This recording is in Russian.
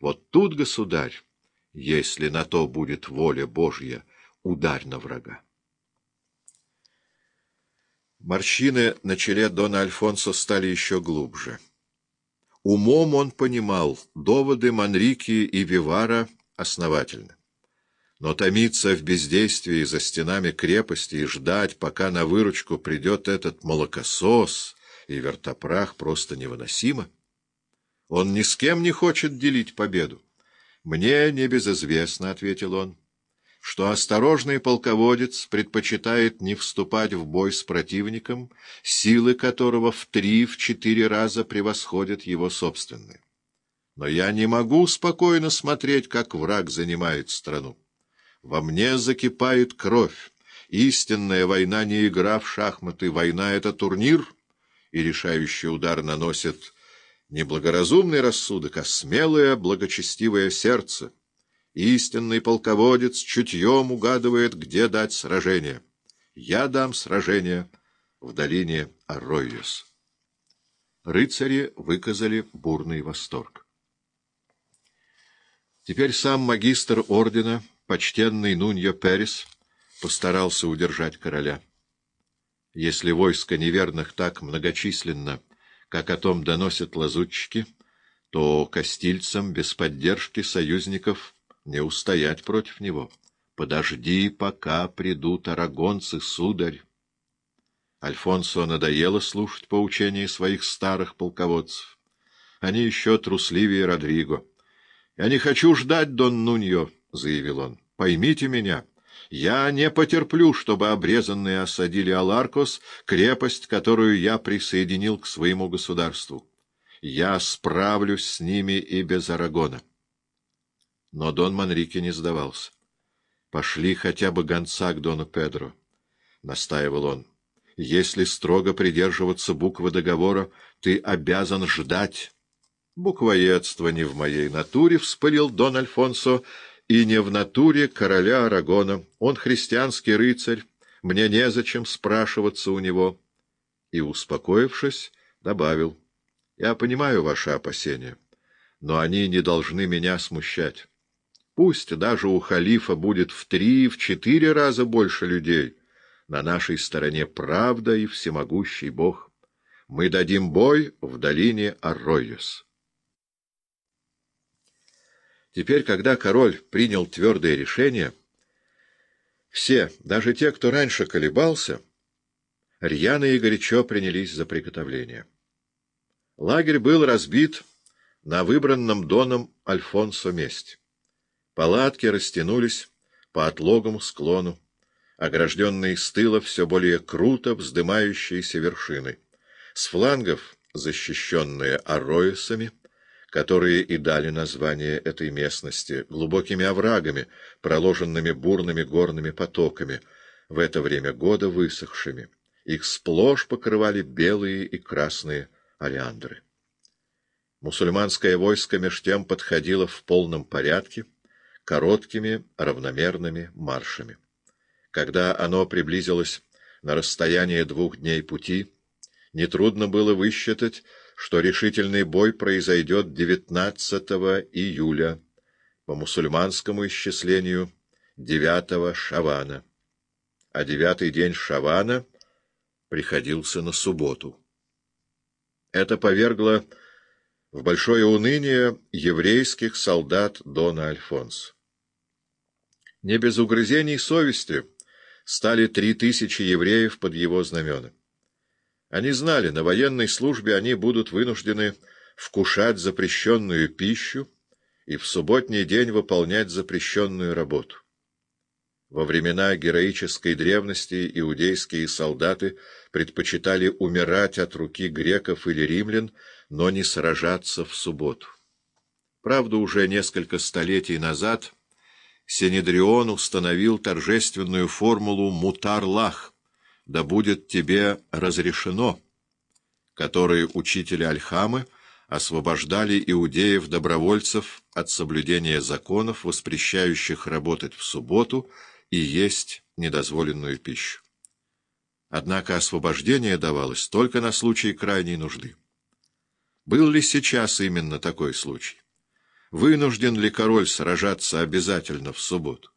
Вот тут, государь, если на то будет воля Божья, ударь на врага. Морщины на челе Дона Альфонсо стали еще глубже. Умом он понимал, доводы Манрики и Вивара основательны. Но томиться в бездействии за стенами крепости и ждать, пока на выручку придет этот молокосос и вертопрах, просто невыносимо. Он ни с кем не хочет делить победу. «Мне небезызвестно», — ответил он, — «что осторожный полководец предпочитает не вступать в бой с противником, силы которого в три-в четыре раза превосходят его собственные. Но я не могу спокойно смотреть, как враг занимает страну. Во мне закипает кровь. Истинная война не игра в шахматы, война — это турнир, и решающий удар наносит не благоразумный рассудок, а смелое, благочестивое сердце. Истинный полководец чутьем угадывает, где дать сражение. Я дам сражение в долине Арройес. Рыцари выказали бурный восторг. Теперь сам магистр ордена, почтенный Нуньо Перес, постарался удержать короля. Если войско неверных так многочисленно, как о том доносят лазутчики, то костильцам без поддержки союзников не устоять против него. Подожди, пока придут арагонцы, сударь. Альфонсо надоело слушать поучения своих старых полководцев. Они еще трусливее Родриго. — Я не хочу ждать, Дон Нуньо, — заявил он. — Поймите меня. Я не потерплю, чтобы обрезанные осадили Аларкос, крепость, которую я присоединил к своему государству. Я справлюсь с ними и без Арагона. Но Дон Манрике не сдавался. «Пошли хотя бы гонца к Дону Педро», — настаивал он. «Если строго придерживаться буквы договора, ты обязан ждать». «Буквоедство не в моей натуре», — вспылил Дон Альфонсо, — и не в натуре короля Арагона. Он христианский рыцарь, мне незачем спрашиваться у него. И, успокоившись, добавил, — Я понимаю ваши опасения, но они не должны меня смущать. Пусть даже у халифа будет в три, в четыре раза больше людей. На нашей стороне правда и всемогущий Бог. Мы дадим бой в долине Арройес. Теперь, когда король принял твердое решение, все, даже те, кто раньше колебался, рьяно и горячо принялись за приготовление. Лагерь был разбит на выбранном доном Альфонсо месте. Палатки растянулись по отлогому склону, огражденные с тыла все более круто вздымающейся вершиной. С флангов, защищенные ароисами, которые и дали название этой местности, глубокими оврагами, проложенными бурными горными потоками, в это время года высохшими. Их сплошь покрывали белые и красные олеандры. Мусульманское войско меж тем подходило в полном порядке, короткими равномерными маршами. Когда оно приблизилось на расстояние двух дней пути, нетрудно было высчитать, что решительный бой произойдет 19 июля по мусульманскому исчислению 9 Шавана, а девятый день Шавана приходился на субботу. Это повергло в большое уныние еврейских солдат Дона Альфонс. Не без угрызений совести стали три тысячи евреев под его знамена. Они знали, на военной службе они будут вынуждены вкушать запрещенную пищу и в субботний день выполнять запрещенную работу. Во времена героической древности иудейские солдаты предпочитали умирать от руки греков или римлян, но не сражаться в субботу. Правда, уже несколько столетий назад Синедрион установил торжественную формулу «мутар-лах» да будет тебе разрешено, которые учители Альхамы освобождали иудеев-добровольцев от соблюдения законов, воспрещающих работать в субботу и есть недозволенную пищу. Однако освобождение давалось только на случай крайней нужды. Был ли сейчас именно такой случай? вынужден ли король сражаться обязательно в субботу.